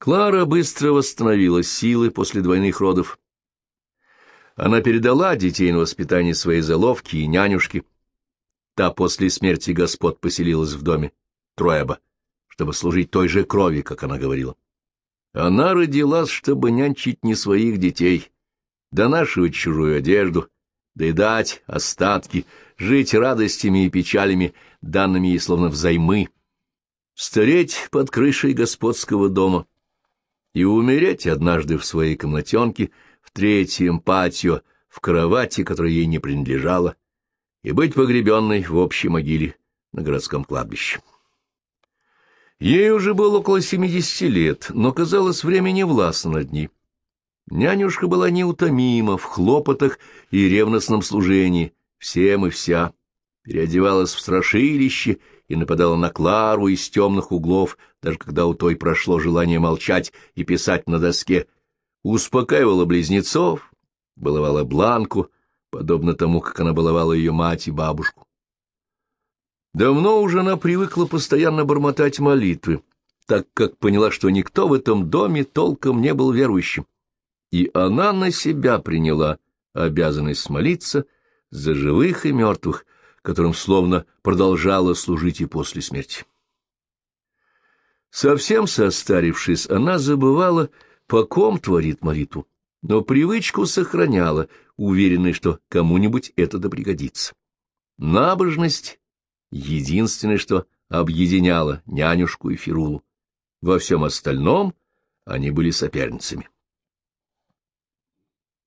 Клара быстро восстановила силы после двойных родов. Она передала детей на воспитание своей заловки и нянюшки. Та после смерти господ поселилась в доме Троэба, чтобы служить той же крови, как она говорила. Она родилась, чтобы нянчить не своих детей, донашивать чужую одежду, доедать остатки, жить радостями и печалями, данными ей словно взаймы, стареть под крышей господского дома и умереть однажды в своей комнатенке в третьем патио, в кровати, которая ей не принадлежала, и быть погребенной в общей могиле на городском кладбище. Ей уже было около семидесяти лет, но, казалось, время не властно над ней. Нянюшка была неутомима в хлопотах и ревностном служении, всем и вся, переодевалась в страшилище и нападала на Клару из темных углов, даже когда у той прошло желание молчать и писать на доске, успокаивала близнецов, баловала Бланку, подобно тому, как она баловала ее мать и бабушку. Давно уже она привыкла постоянно бормотать молитвы, так как поняла, что никто в этом доме толком не был верующим. И она на себя приняла обязанность молиться за живых и мертвых, которым словно продолжала служить и после смерти. Совсем состарившись, она забывала, по ком творит молитву, но привычку сохраняла, уверенной, что кому-нибудь это да пригодится. Набожность единственное, что объединяло нянюшку и Фирулу. Во всем остальном они были соперницами.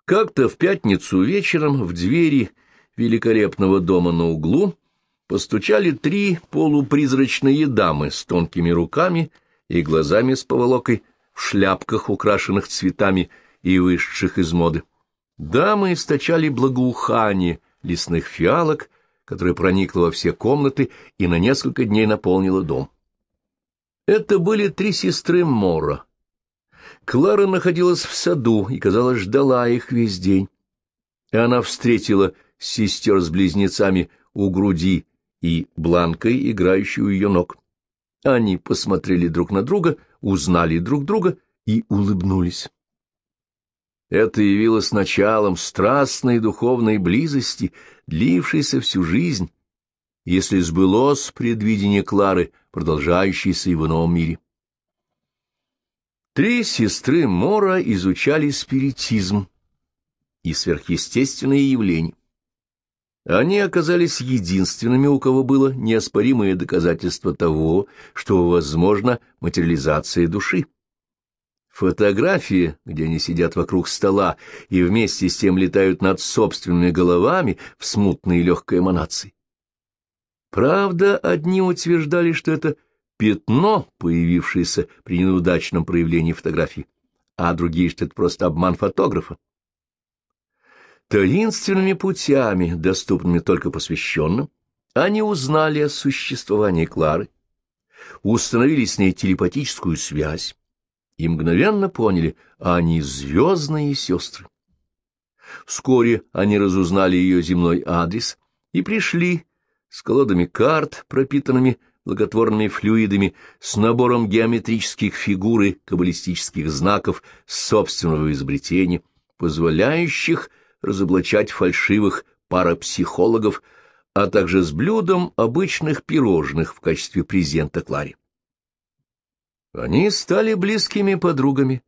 Как-то в пятницу вечером в двери великолепного дома на углу постучали три полупризрачные дамы с тонкими руками и глазами с поволокой в шляпках, украшенных цветами и вышедших из моды. Дамы источали благоухание лесных фиалок, которая проникла во все комнаты и на несколько дней наполнила дом. Это были три сестры Мора. Клара находилась в саду и, казалось, ждала их весь день. И она встретила сестер с близнецами у груди и Бланкой, играющей у ее ног. Они посмотрели друг на друга, узнали друг друга и улыбнулись. Это явилось началом страстной духовной близости, длившейся всю жизнь, если сбылось предвидение Клары, продолжающейся и в ином мире. Три сестры Мора изучали спиритизм и сверхъестественные явления. Они оказались единственными, у кого было неоспоримое доказательство того, что возможна материализация души. Фотографии, где они сидят вокруг стола и вместе с тем летают над собственными головами в смутной легкой эманации. Правда, одни утверждали, что это пятно, появившееся при неудачном проявлении фотографии, а другие, что это просто обман фотографа. Таинственными путями, доступными только посвященным, они узнали о существовании Клары, установили с ней телепатическую связь, и мгновенно поняли, они звездные сестры. Вскоре они разузнали ее земной адрес и пришли с колодами карт, пропитанными благотворными флюидами, с набором геометрических фигур и каббалистических знаков собственного изобретения, позволяющих разоблачать фальшивых парапсихологов, а также с блюдом обычных пирожных в качестве презента Кларе. Они стали близкими подругами,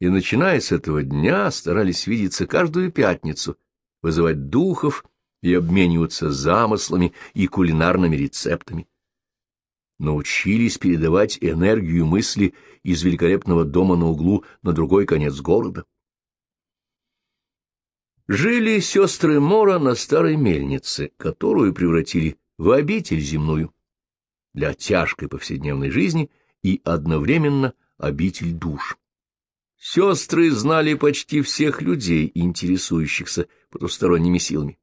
и, начиная с этого дня, старались видеться каждую пятницу, вызывать духов и обмениваться замыслами и кулинарными рецептами. Научились передавать энергию мысли из великолепного дома на углу на другой конец города. Жили сестры Мора на старой мельнице, которую превратили в обитель земную. Для тяжкой повседневной жизни и одновременно обитель душ. Сестры знали почти всех людей, интересующихся потусторонними силами.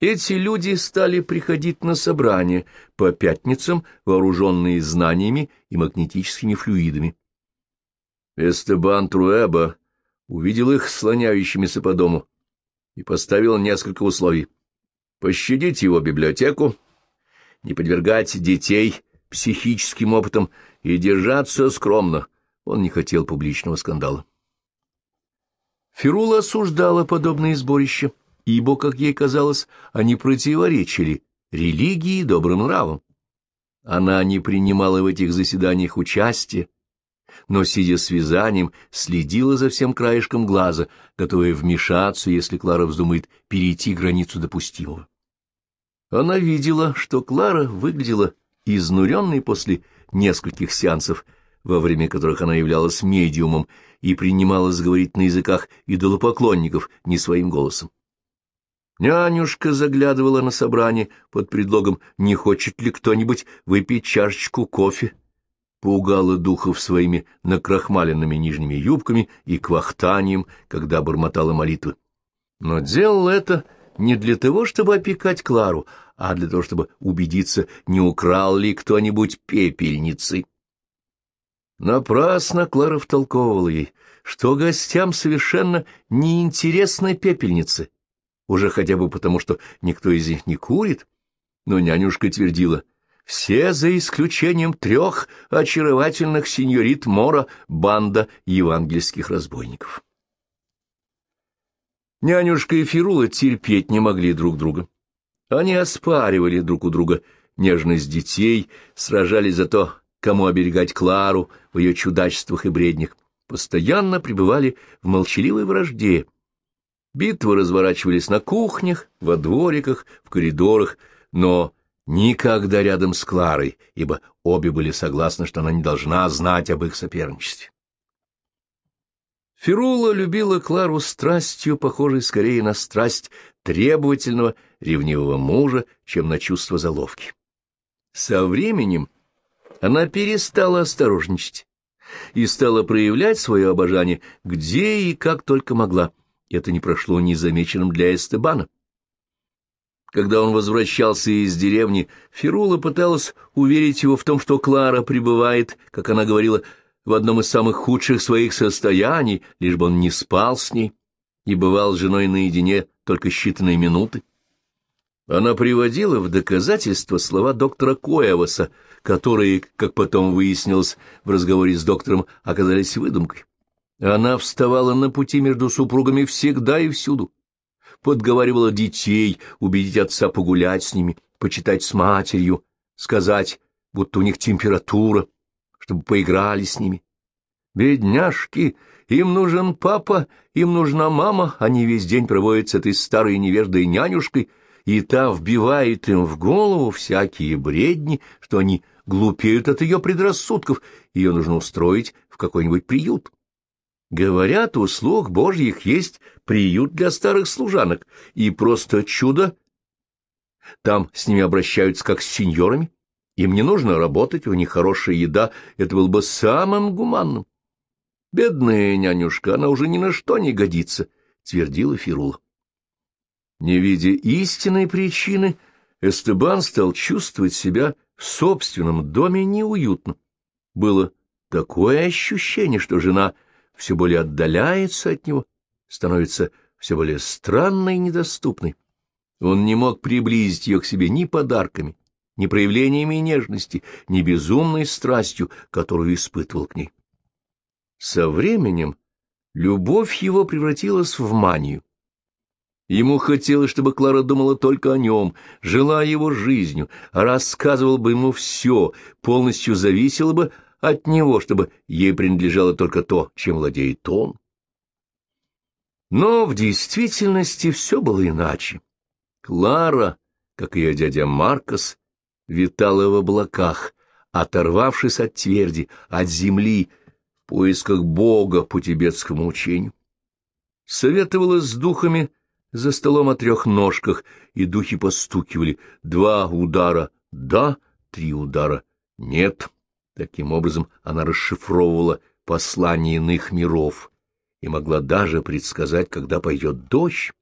Эти люди стали приходить на собрания по пятницам, вооруженные знаниями и магнетическими флюидами. Эстебан Труэба увидел их слоняющимися по дому и поставил несколько условий. Пощадить его библиотеку, не подвергать детей психическим опытом и держаться скромно, он не хотел публичного скандала. Фирула осуждала подобные сборища, ибо, как ей казалось, они противоречили религии и добрым нравам. Она не принимала в этих заседаниях участия, но, сидя с вязанием, следила за всем краешком глаза, готовая вмешаться, если Клара вздумает перейти границу допустимого. Она видела, что Клара выглядела изнуренной после нескольких сеансов, во время которых она являлась медиумом и принималась говорить на языках идолопоклонников не своим голосом. Нянюшка заглядывала на собрание под предлогом «не хочет ли кто-нибудь выпить чашечку кофе?» Пугала духов своими накрахмаленными нижними юбками и квахтанием, когда бормотала молитвы. Но делала это не для того, чтобы опекать Клару, а для того, чтобы убедиться, не украл ли кто-нибудь пепельницы. Напрасно Клара втолковывала ей, что гостям совершенно неинтересны пепельницы, уже хотя бы потому, что никто из них не курит, но нянюшка твердила, все за исключением трех очаровательных сеньорит Мора банда евангельских разбойников. Нянюшка и Фирула терпеть не могли друг друга. Они оспаривали друг у друга нежность детей, сражались за то, кому оберегать Клару в ее чудачествах и бреднях, постоянно пребывали в молчаливой вражде. Битвы разворачивались на кухнях, во двориках, в коридорах, но никогда рядом с Кларой, ибо обе были согласны, что она не должна знать об их соперничестве. Фирула любила Клару страстью, похожей скорее на страсть требовательного, ревнивого мужа, чем на чувство заловки. Со временем она перестала осторожничать и стала проявлять свое обожание где и как только могла. Это не прошло незамеченным для Эстебана. Когда он возвращался из деревни, Фирула пыталась уверить его в том, что Клара пребывает, как она говорила, в одном из самых худших своих состояний, лишь бы он не спал с ней и бывал с женой наедине только считанные минуты. Она приводила в доказательство слова доктора Коеваса, которые, как потом выяснилось в разговоре с доктором, оказались выдумкой. Она вставала на пути между супругами всегда и всюду, подговаривала детей убедить отца погулять с ними, почитать с матерью, сказать, будто у них температура, чтобы поиграли с ними. Бедняжки, им нужен папа, им нужна мама, они весь день проводят с этой старой невеждой нянюшкой, и та вбивает им в голову всякие бредни, что они глупеют от ее предрассудков, ее нужно устроить в какой-нибудь приют. Говорят, у слуг божьих есть приют для старых служанок, и просто чудо. Там с ними обращаются как с сеньорами. Им не нужно работать, у них хорошая еда, это было бы самым гуманным. Бедная нянюшка, она уже ни на что не годится, — твердила Фирула. Не видя истинной причины, Эстебан стал чувствовать себя в собственном доме неуютно. Было такое ощущение, что жена все более отдаляется от него, становится все более странной и недоступной. Он не мог приблизить ее к себе ни подарками, ни проявлениями нежности, ни безумной страстью, которую испытывал к ней. Со временем любовь его превратилась в манию. Ему хотелось, чтобы Клара думала только о нем, жила его жизнью, рассказывала бы ему все, полностью зависела бы от него, чтобы ей принадлежало только то, чем владеет он. Но в действительности все было иначе. Клара, как ее дядя Маркос, витала в облаках, оторвавшись от тверди, от земли, в поисках Бога по тибетскому учению. Советовалась с духами за столом о трех ножках, и духи постукивали. Два удара — да, три удара — нет. Таким образом она расшифровывала послания иных миров и могла даже предсказать, когда пойдет дождь.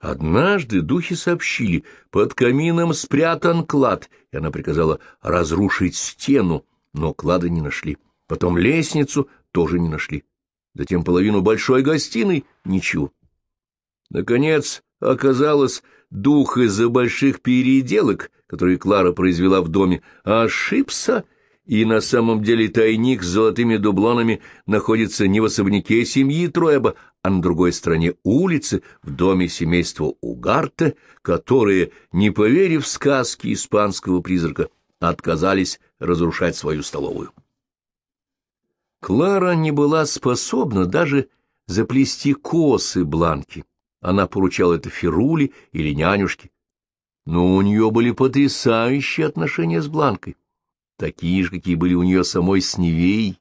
Однажды духи сообщили, под камином спрятан клад, и она приказала разрушить стену, но клада не нашли. Потом лестницу тоже не нашли. Затем половину большой гостиной — ничего. Наконец, оказалось, дух из-за больших переделок, которые Клара произвела в доме, ошибся И на самом деле тайник с золотыми дублонами находится не в особняке семьи Троеба, а на другой стороне улицы, в доме семейства Угарта, которые, не поверив в сказки испанского призрака, отказались разрушать свою столовую. Клара не была способна даже заплести косы Бланки. Она поручала это Феруле или нянюшке. Но у нее были потрясающие отношения с Бланкой, такие же, какие были у нее самой с Невеей.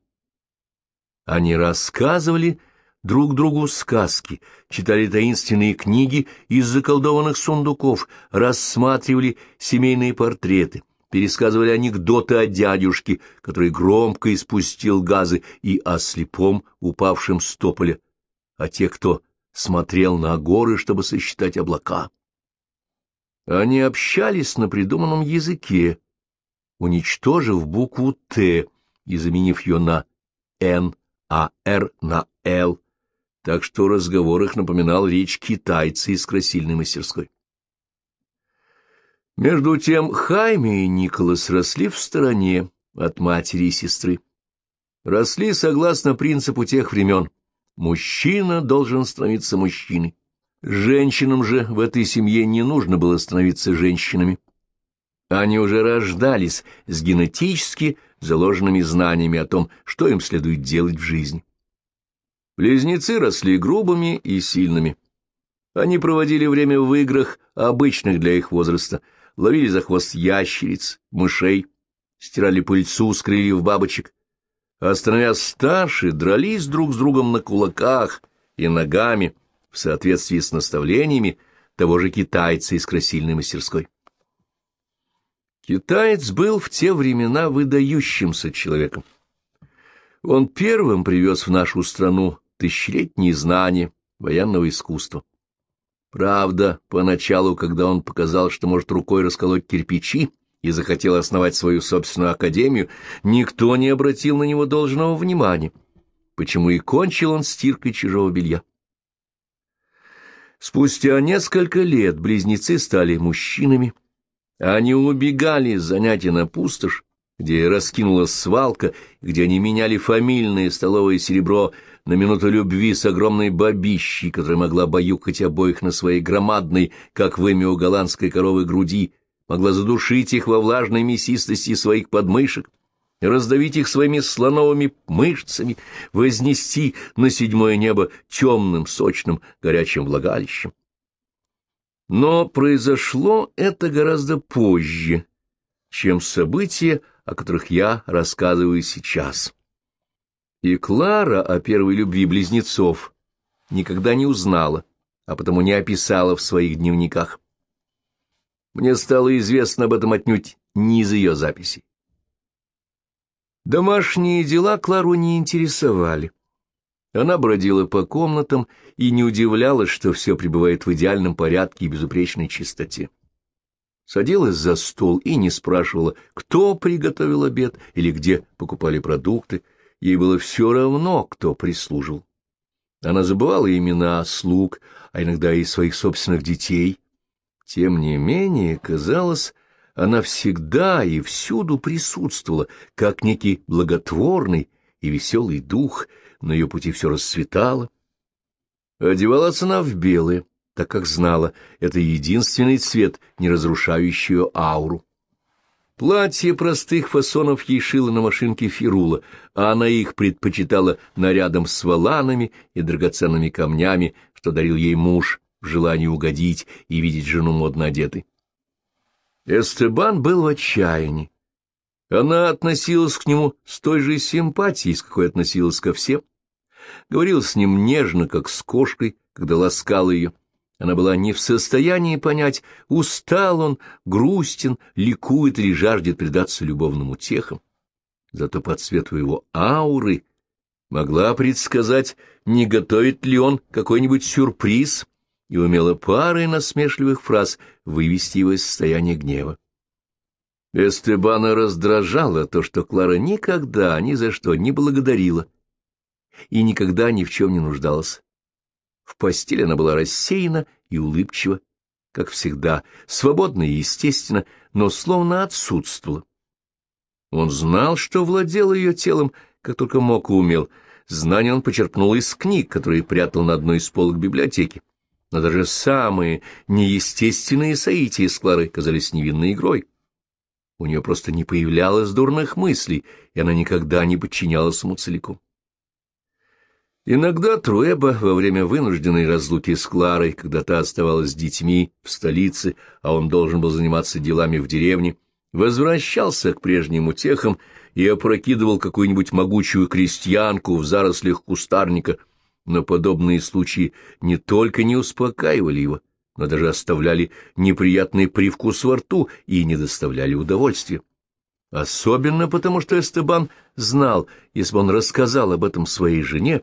Они рассказывали друг другу сказки, читали таинственные книги из заколдованных сундуков, рассматривали семейные портреты, пересказывали анекдоты о дядюшке, который громко испустил газы, и о слепом, упавшем с тополя, о тех, кто смотрел на горы, чтобы сосчитать облака. Они общались на придуманном языке, уничтожив букву «Т» и заменив ее на «Н», а «Р» на «Л», так что разговор их напоминал речь китайца из красильной мастерской. Между тем Хайме и Николас росли в стороне от матери и сестры. Росли согласно принципу тех времен. Мужчина должен становиться мужчиной. Женщинам же в этой семье не нужно было становиться женщинами. Они уже рождались с генетически заложенными знаниями о том, что им следует делать в жизни. Близнецы росли грубыми и сильными. Они проводили время в играх, обычных для их возраста — ловили за хвост ящериц, мышей, стирали пыльцу с крыльев бабочек, а старше, дрались друг с другом на кулаках и ногами в соответствии с наставлениями того же китайца из красильной мастерской. Китаец был в те времена выдающимся человеком. Он первым привез в нашу страну тысячелетние знания военного искусства. Правда, поначалу, когда он показал, что может рукой расколоть кирпичи, и захотел основать свою собственную академию, никто не обратил на него должного внимания, почему и кончил он стиркой чужого белья. Спустя несколько лет близнецы стали мужчинами. Они убегали с занятий на пустошь, где раскинулась свалка, где они меняли фамильное столовое серебро на минуту любви с огромной бабищей, которая могла баюкать обоих на своей громадной, как вымя у голландской коровы, груди, могла задушить их во влажной мясистости своих подмышек, раздавить их своими слоновыми мышцами, вознести на седьмое небо темным, сочным, горячим влагалищем. Но произошло это гораздо позже, чем события, о которых я рассказываю сейчас. И Клара о первой любви близнецов никогда не узнала, а потому не описала в своих дневниках. Мне стало известно об этом отнюдь не из ее записей. Домашние дела Клару не интересовали. Она бродила по комнатам и не удивлялась, что все пребывает в идеальном порядке и безупречной чистоте. Садилась за стол и не спрашивала, кто приготовил обед или где покупали продукты, Ей было все равно, кто прислуживал. Она забывала имена слуг, а иногда и своих собственных детей. Тем не менее, казалось, она всегда и всюду присутствовала, как некий благотворный и веселый дух, на ее пути все расцветало. Одевалась она в белое, так как знала, это единственный цвет, не разрушающий ауру. Платье простых фасонов ей шила на машинке Фирула, а она их предпочитала нарядом с валанами и драгоценными камнями, что дарил ей муж в желании угодить и видеть жену модно одетой. Эстебан был в отчаянии. Она относилась к нему с той же симпатией, с какой относилась ко всем. Говорил с ним нежно, как с кошкой, когда ласкала ее. Она была не в состоянии понять, устал он, грустен, ликует или жаждет предаться любовным утехам. Зато по цвету его ауры могла предсказать, не готовит ли он какой-нибудь сюрприз, и умела парой насмешливых фраз вывести его из состояния гнева. Эстебана раздражало то, что Клара никогда ни за что не благодарила и никогда ни в чем не нуждалась. В постели она была рассеяна и улыбчива, как всегда, свободна и естественно, но словно отсутствовала. Он знал, что владел ее телом, как только мог и умел. Знания он почерпнул из книг, которые прятал на одной из полок библиотеки. Но даже самые неестественные соития с Кларой казались невинной игрой. У нее просто не появлялось дурных мыслей, и она никогда не подчинялась ему целиком. Иногда Труэба во время вынужденной разлуки с Кларой, когда та оставалась с детьми в столице, а он должен был заниматься делами в деревне, возвращался к прежним утехам и опрокидывал какую-нибудь могучую крестьянку в зарослях кустарника, но подобные случаи не только не успокаивали его, но даже оставляли неприятный привкус во рту и не доставляли удовольствия. Особенно потому, что Эстебан знал, если бы он рассказал об этом своей жене,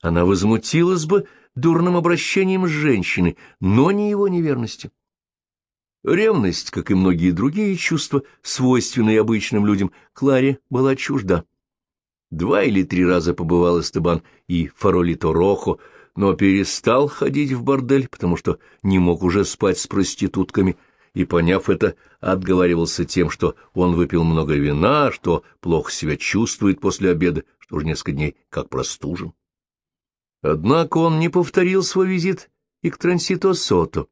она возмутилась бы дурным обращением с женщиной, но не его неверностью. Ревность, как и многие другие чувства, свойственные обычным людям, Кларе была чужда. Два или три раза побывал Эстебан и Фаролито Рохо, но перестал ходить в бордель, потому что не мог уже спать с проститутками, и, поняв это, отговаривался тем, что он выпил много вина, что плохо себя чувствует после обеда, что уже несколько дней как простужен. Однако он не повторил свой визит и к Трансито Сото.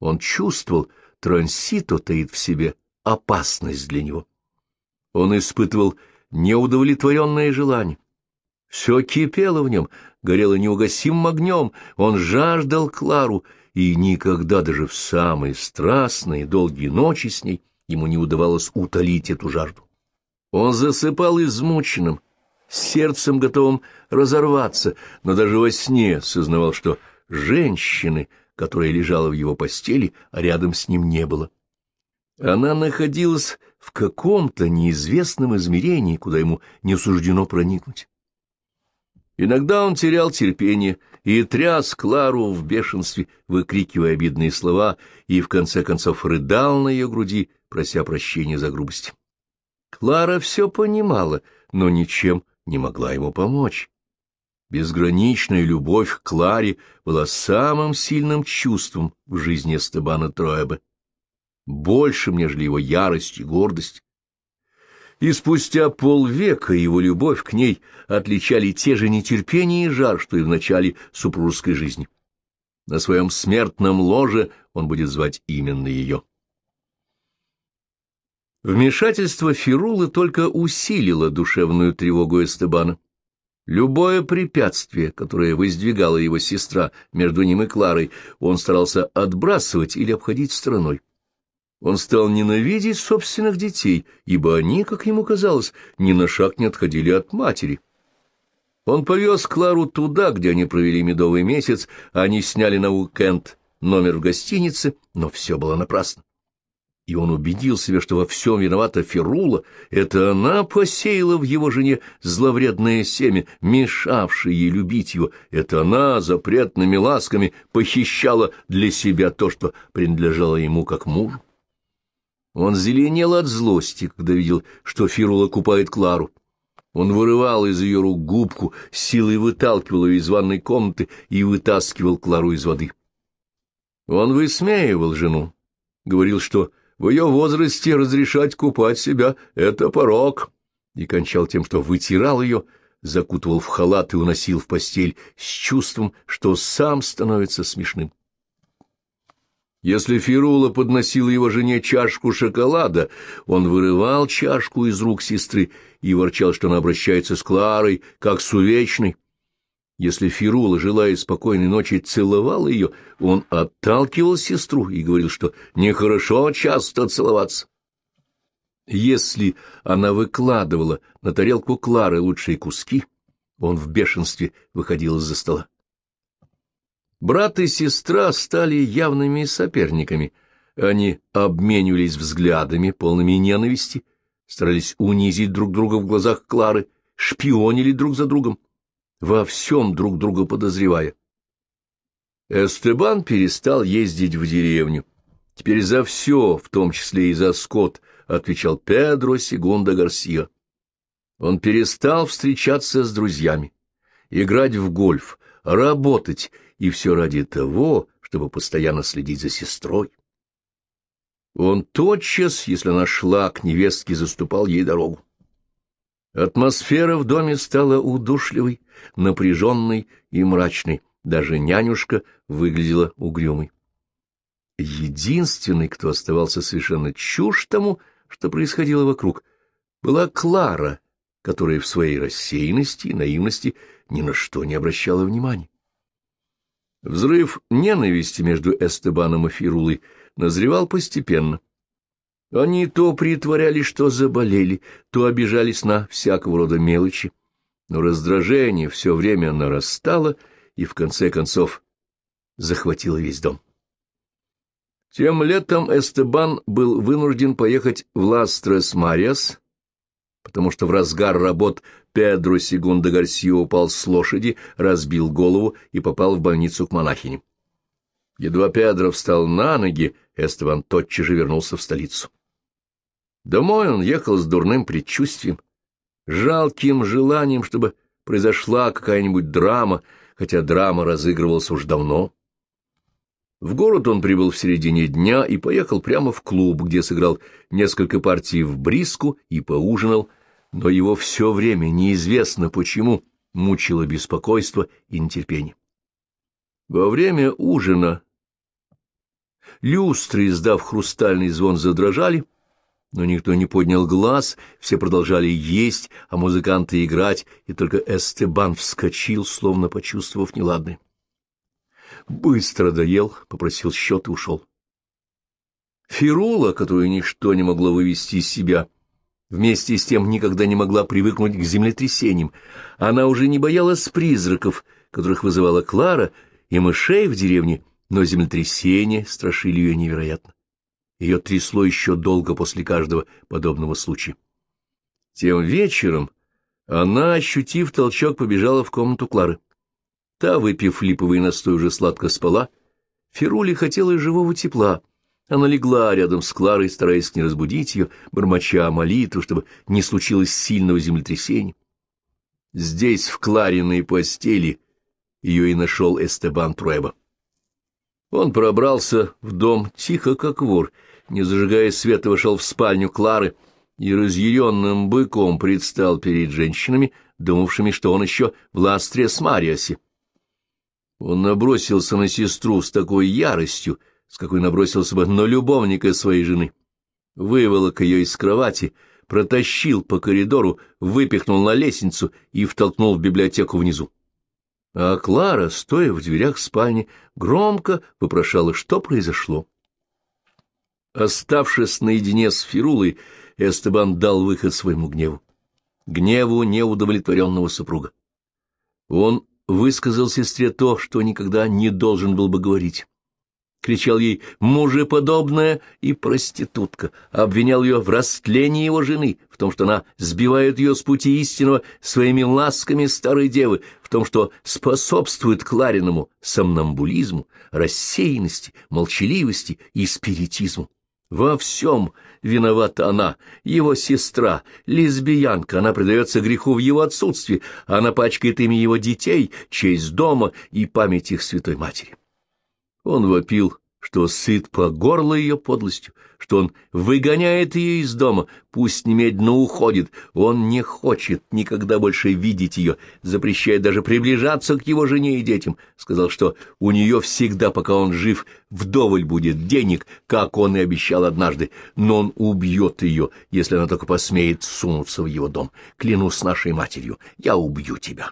Он чувствовал, Трансито таит в себе опасность для него. Он испытывал неудовлетворенное желание. Все кипело в нем, горело неугасимым огнем, он жаждал Клару, и никогда даже в самые страстные долгие ночи с ней ему не удавалось утолить эту жажду. Он засыпал измученным, сердцем готовым разорваться, но даже во сне сознавал, что женщины, которая лежала в его постели, а рядом с ним не было. Она находилась в каком-то неизвестном измерении, куда ему не суждено проникнуть. Иногда он терял терпение и тряс Клару в бешенстве, выкрикивая обидные слова, и в конце концов рыдал на ее груди, прося прощения за грубость. Клара все понимала, но ничем не могла ему помочь. Безграничная любовь к Кларе была самым сильным чувством в жизни Эстебана Троэба, большим, нежели его ярость и гордость. И спустя полвека его любовь к ней отличали те же нетерпение и жар, что и в начале супружеской жизни. На своем смертном ложе он будет звать именно ее. Вмешательство Фирулы только усилило душевную тревогу Эстебана. Любое препятствие, которое воздвигала его сестра между ним и Кларой, он старался отбрасывать или обходить стороной. Он стал ненавидеть собственных детей, ибо они, как ему казалось, ни на шаг не отходили от матери. Он повез Клару туда, где они провели медовый месяц, они сняли на уикенд номер в гостинице, но все было напрасно и он убедил себя, что во всем виновата Ферула, это она посеяла в его жене зловредное семя, мешавшее ей любить его, это она запретными ласками похищала для себя то, что принадлежало ему как мужу. Он зеленел от злости, когда видел, что Фирула купает Клару. Он вырывал из ее рук губку, силой выталкивал ее из ванной комнаты и вытаскивал Клару из воды. Он высмеивал жену, говорил, что в ее возрасте разрешать купать себя — это порог. И кончал тем, что вытирал ее, закутывал в халат и уносил в постель с чувством, что сам становится смешным. Если Фирула подносила его жене чашку шоколада, он вырывал чашку из рук сестры и ворчал, что она обращается с Кларой, как с увечной. Если Фирула, желая спокойной ночи, целовал ее, он отталкивал сестру и говорил, что нехорошо часто целоваться. Если она выкладывала на тарелку Клары лучшие куски, он в бешенстве выходил из-за стола. Брат и сестра стали явными соперниками. Они обменивались взглядами, полными ненависти, старались унизить друг друга в глазах Клары, шпионили друг за другом во всем друг друга подозревая. Эстебан перестал ездить в деревню. Теперь за все, в том числе и за скот, отвечал Педро Сегунда Гарсия. Он перестал встречаться с друзьями, играть в гольф, работать, и все ради того, чтобы постоянно следить за сестрой. Он тотчас, если она шла к невестке, заступал ей дорогу. Атмосфера в доме стала удушливой, напряженной и мрачной. Даже нянюшка выглядела угрюмой. Единственный, кто оставался совершенно чушь тому, что происходило вокруг, была Клара, которая в своей рассеянности и наивности ни на что не обращала внимания. Взрыв ненависти между Эстебаном и Фирулой назревал постепенно. Они то притворялись, что заболели, то обижались на всякого рода мелочи, но раздражение все время нарастало и, в конце концов, захватило весь дом. Тем летом Эстебан был вынужден поехать в Ластрес-Мариас, потому что в разгар работ Педро Сегунда Гарсио упал с лошади, разбил голову и попал в больницу к монахине. Едва Педро встал на ноги, Эстебан тотчас же вернулся в столицу. Домой он ехал с дурным предчувствием, жалким желанием, чтобы произошла какая-нибудь драма, хотя драма разыгрывалась уж давно. В город он прибыл в середине дня и поехал прямо в клуб, где сыграл несколько партий в бриску и поужинал, но его все время, неизвестно почему, мучило беспокойство и нетерпение. Во время ужина люстры, издав хрустальный звон, задрожали, но никто не поднял глаз, все продолжали есть, а музыканты играть, и только Эстебан вскочил, словно почувствовав неладное. Быстро доел, попросил счет и ушел. Фирула, которую ничто не могло вывести из себя, вместе с тем никогда не могла привыкнуть к землетрясениям. Она уже не боялась призраков, которых вызывала Клара, и мышей в деревне, но землетрясения страшили ее невероятно. Ее трясло еще долго после каждого подобного случая. Тем вечером она, ощутив толчок, побежала в комнату Клары. Та, выпив липовый настой, уже сладко спала. Феруле хотела живого тепла. Она легла рядом с Кларой, стараясь не разбудить ее, бормоча молитву, чтобы не случилось сильного землетрясения. Здесь, в Клариной постели, ее и нашел Эстебан Труэба. Он пробрался в дом тихо, как вор, не зажигая света, вошел в спальню Клары и разъяренным быком предстал перед женщинами, думавшими, что он еще в Ластре с Мариасе. Он набросился на сестру с такой яростью, с какой набросился бы на любовника своей жены. Выволок ее из кровати, протащил по коридору, выпихнул на лестницу и втолкнул в библиотеку внизу. А Клара, стоя в дверях спальни, громко вопрошала, что произошло. Оставшись наедине с Фирулой, Эстебан дал выход своему гневу. Гневу неудовлетворенного супруга. Он высказал сестре то, что никогда не должен был бы говорить. Кричал ей «мужеподобная» и «проститутка», обвинял ее в растлении его жены, в том, что она сбивает ее с пути истинного своими ласками старой девы, в том, что способствует Клариному сомнамбулизму, рассеянности, молчаливости и спиритизму. Во всем виновата она, его сестра, лесбиянка, она предается греху в его отсутствии, она пачкает ими его детей, честь дома и память их святой матери. Он вопил что сыт по горло ее подлостью, что он выгоняет ее из дома, пусть немедленно уходит, он не хочет никогда больше видеть ее, запрещает даже приближаться к его жене и детям, сказал, что у нее всегда, пока он жив, вдоволь будет денег, как он и обещал однажды, но он убьет ее, если она только посмеет сунуться в его дом. Клянусь нашей матерью, я убью тебя.